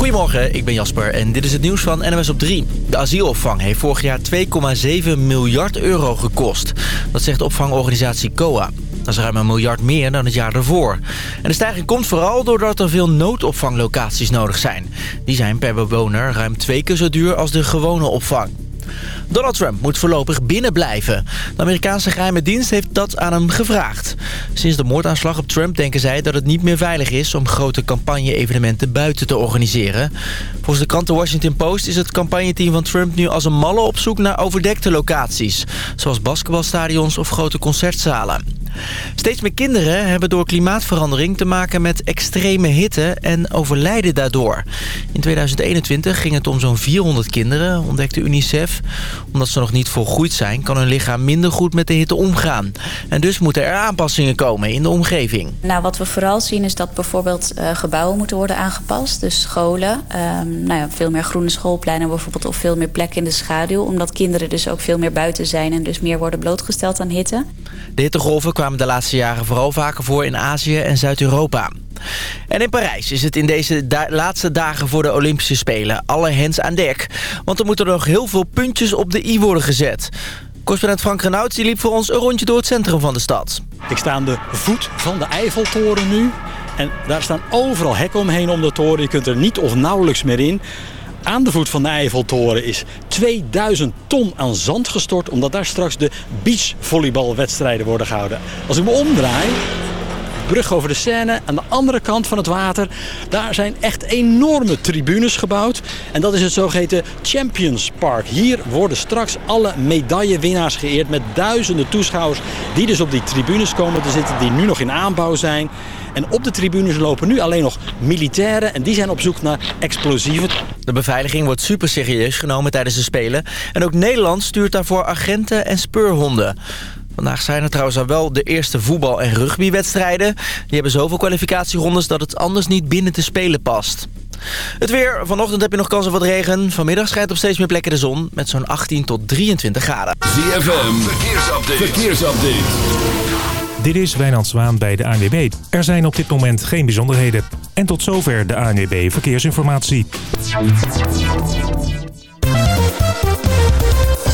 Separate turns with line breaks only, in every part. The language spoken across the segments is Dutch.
Goedemorgen, ik ben Jasper en dit is het nieuws van NMS op 3. De asielopvang heeft vorig jaar 2,7 miljard euro gekost. Dat zegt opvangorganisatie COA. Dat is ruim een miljard meer dan het jaar ervoor. En de stijging komt vooral doordat er veel noodopvanglocaties nodig zijn. Die zijn per bewoner ruim twee keer zo duur als de gewone opvang. Donald Trump moet voorlopig binnenblijven. De Amerikaanse geheime dienst heeft dat aan hem gevraagd. Sinds de moordaanslag op Trump denken zij dat het niet meer veilig is... om grote campagne-evenementen buiten te organiseren. Volgens de krant The Washington Post is het campagneteam van Trump... nu als een malle op zoek naar overdekte locaties. Zoals basketbalstadions of grote concertzalen. Steeds meer kinderen hebben door klimaatverandering te maken met extreme hitte en overlijden daardoor. In 2021 ging het om zo'n 400 kinderen, ontdekte UNICEF. Omdat ze nog niet volgroeid zijn, kan hun lichaam minder goed met de hitte omgaan. En dus moeten er aanpassingen komen in de omgeving.
Nou, wat we vooral zien is dat bijvoorbeeld uh, gebouwen moeten worden aangepast. Dus scholen, um, nou ja, veel meer groene schoolpleinen bijvoorbeeld... of veel meer plekken in de schaduw. Omdat kinderen dus ook veel meer buiten zijn en dus meer worden blootgesteld aan hitte.
De hittegolven kwamen de laatste jaren vooral vaker voor in Azië en Zuid-Europa. En in Parijs is het in deze laatste dagen voor de Olympische Spelen alle hens aan dek. Want er moeten nog heel veel puntjes op de i worden gezet. Correspondent Frank Renaud liep voor ons een rondje door het centrum van de stad.
Ik sta aan de voet van de Eiffeltoren nu. En daar staan overal hekken omheen om de toren. Je kunt er niet of nauwelijks meer in. Aan de voet van de Eiffeltoren is 2000 ton aan zand gestort... omdat daar straks de beachvolleybalwedstrijden worden gehouden. Als ik me omdraai, brug over de Seine. Aan de andere kant van het water, daar zijn echt enorme tribunes gebouwd. En dat is het zogeheten Champions Park. Hier worden straks alle medaillewinnaars geëerd met duizenden toeschouwers... die dus op die tribunes komen te zitten, die nu nog in aanbouw zijn... En op de tribunes lopen nu alleen nog militairen en die zijn op zoek naar explosieven.
De beveiliging wordt super serieus genomen tijdens de Spelen. En ook Nederland stuurt daarvoor agenten en speurhonden. Vandaag zijn er trouwens al wel de eerste voetbal- en rugbywedstrijden. Die hebben zoveel kwalificatierondes dat het anders niet binnen te spelen past. Het weer. Vanochtend heb je nog kans op wat regen. Vanmiddag schijnt op steeds meer plekken de zon. Met zo'n 18 tot 23 graden.
ZFM. Verkeersupdate. Verkeersupdate.
Dit is Wijnand Zwaan bij de ANWB. Er zijn op dit moment geen bijzonderheden. En tot zover de ANWB Verkeersinformatie.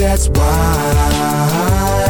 That's why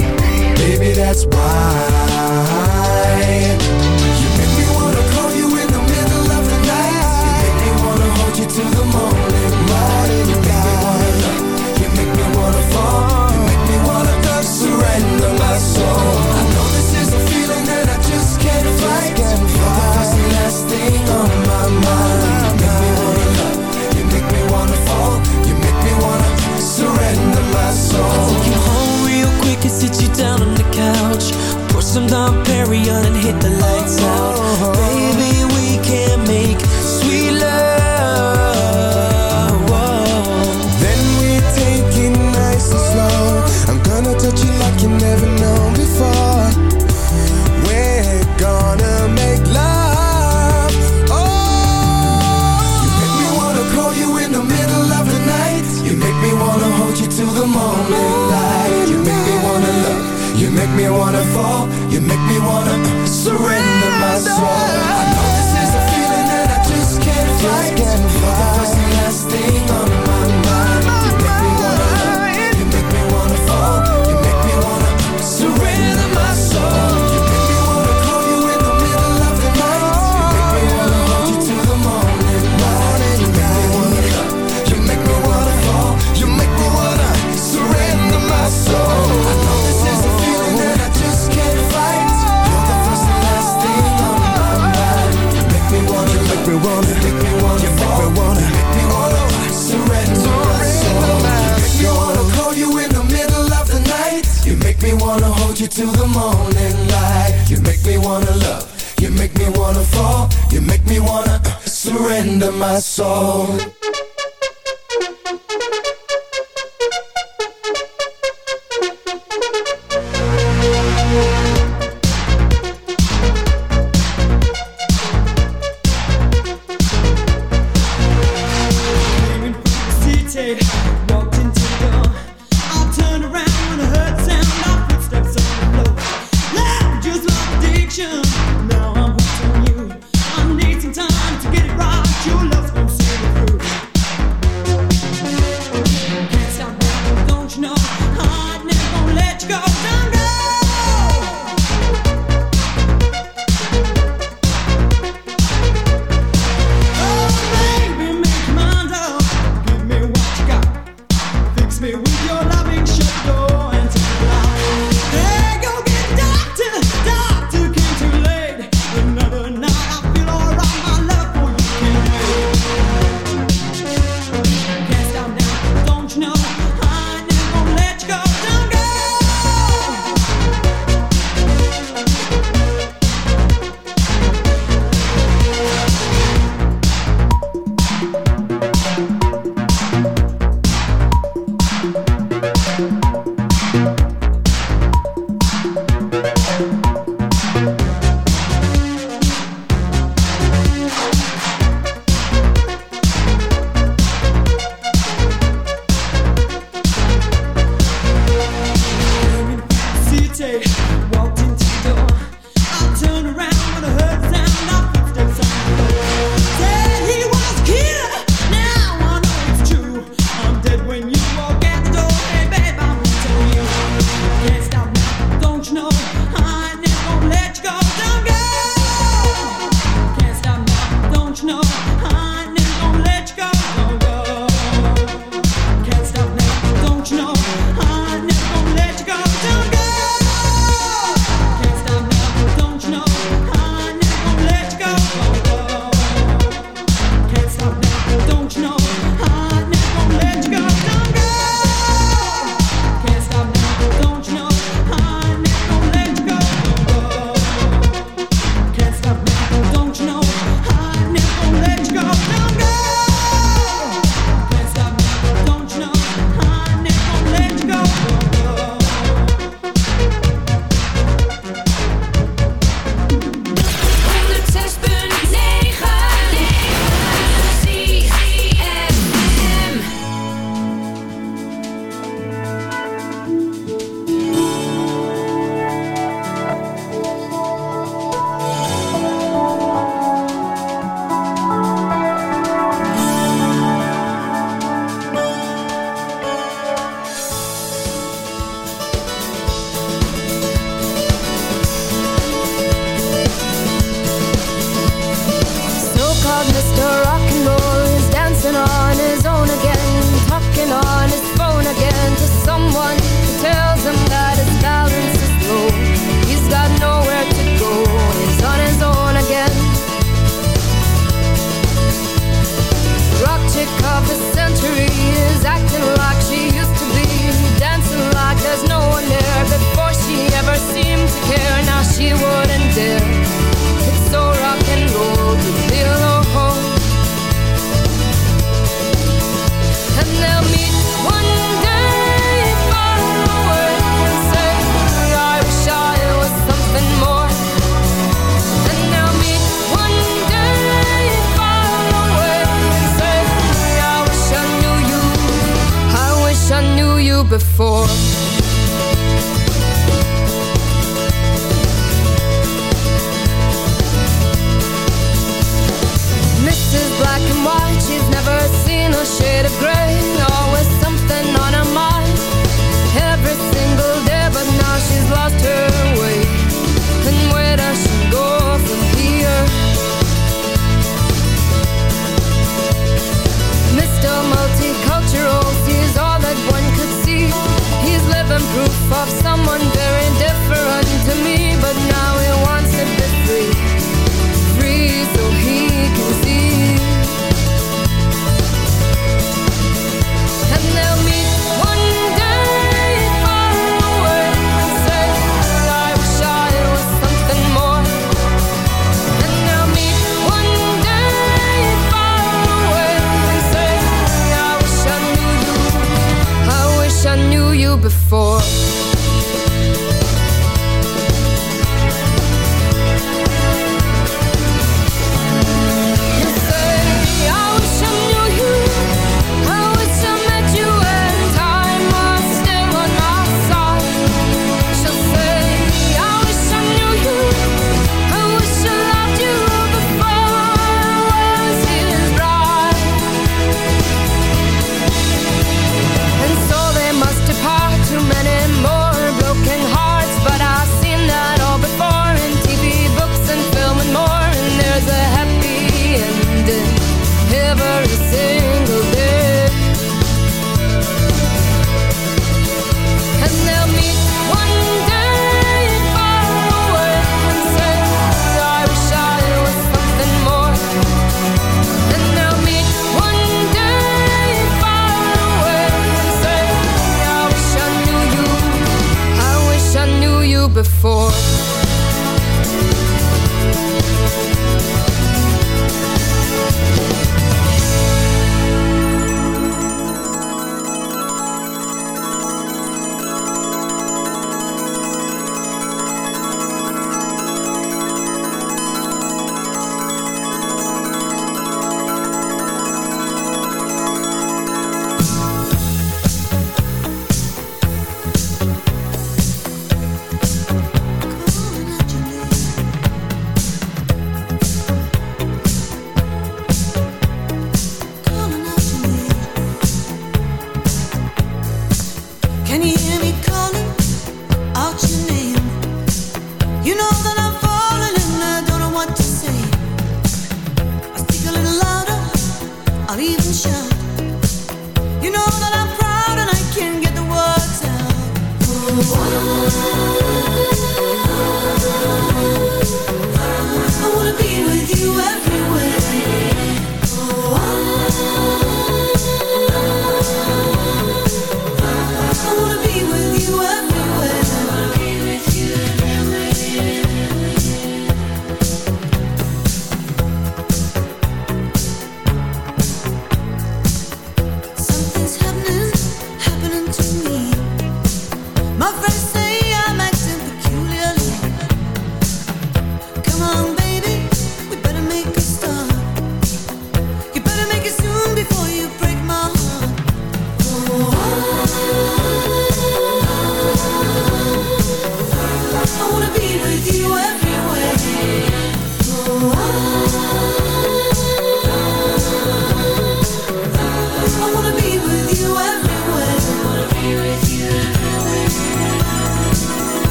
that's why
some Dom Perignon and hit the lights out.
Oh,
oh, oh. Baby,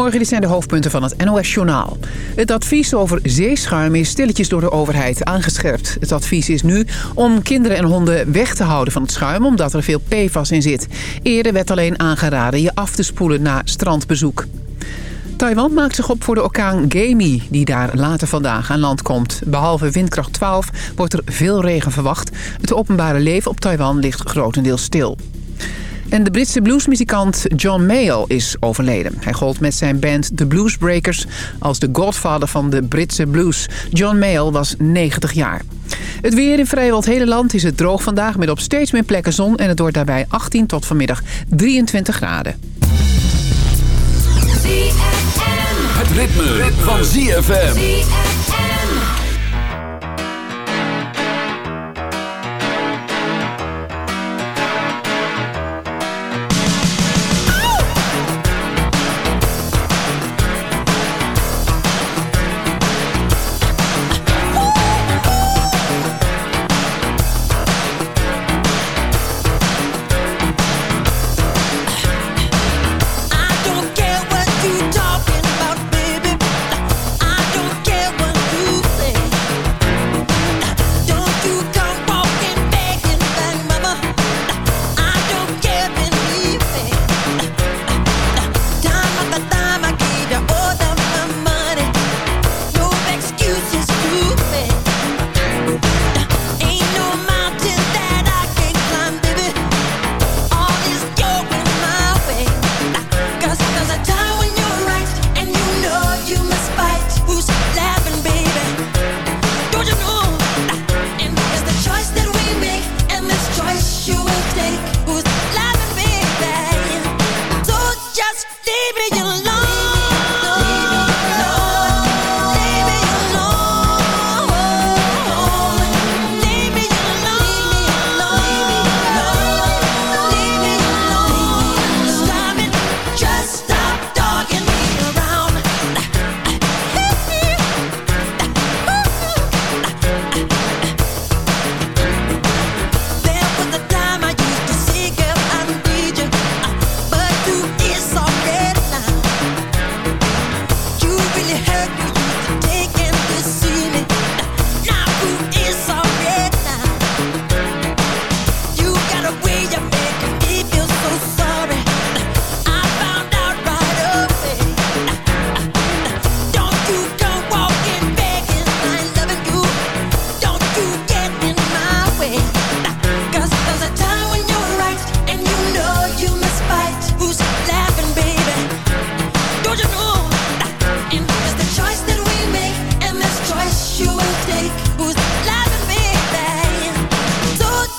Morgen zijn de hoofdpunten van het NOS-journaal. Het advies over zeeschuim is stilletjes door de overheid aangescherpt. Het advies is nu om kinderen en honden weg te houden van het schuim... omdat er veel PFAS in zit. Eerder werd alleen aangeraden je af te spoelen na strandbezoek. Taiwan maakt zich op voor de orkaan Gemi, die daar later vandaag aan land komt. Behalve windkracht 12 wordt er veel regen verwacht. Het openbare leven op Taiwan ligt grotendeels stil. En de Britse bluesmuzikant John Mayall is overleden. Hij gold met zijn band The Bluesbreakers als de godvader van de Britse blues. John Mayall was 90 jaar. Het weer in vrijwel het hele land is het droog vandaag... met op steeds meer plekken zon en het wordt daarbij 18 tot vanmiddag 23 graden.
Het ritme, ritme. van ZFM.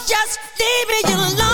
just leave me alone.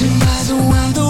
Waiting by the window.